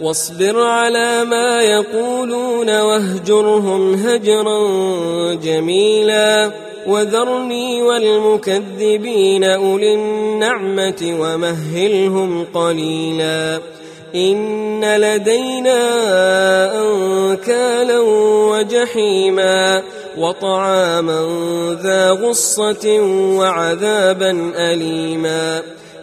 واصبر على ما يقولون واهجرهم هجرا جميلا وذرني والمكذبين أولي النعمة ومهلهم قليلا إن لدينا أنكالا وجحيما وطعاما ذا غصة وعذابا أليما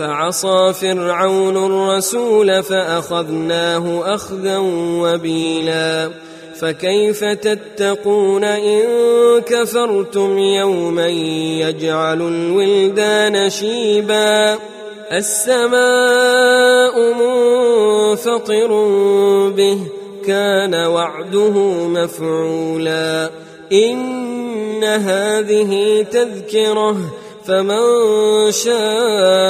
فعصى فرعون الرسول فأخذناه أخذا وبيلا. فكيف تتقون إن كفرتم يوما يجعل الولدان شيبا؟ السماء منفطر به كان وعده مفعولا. إن هذه تذكرة فمن شاء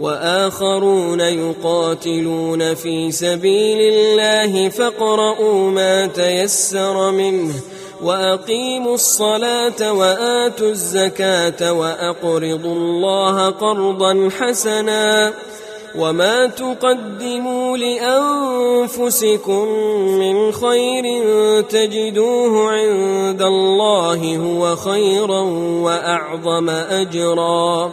وآخرون يقاتلون في سبيل الله فاقرؤوا ما تيسر منه وأقيموا الصلاة وآتوا الزكاة وأقرضوا الله قرضا حسنا وما تقدموا لأنفسكم من خير تجدوه عند الله هو خيرا وأعظم أجرا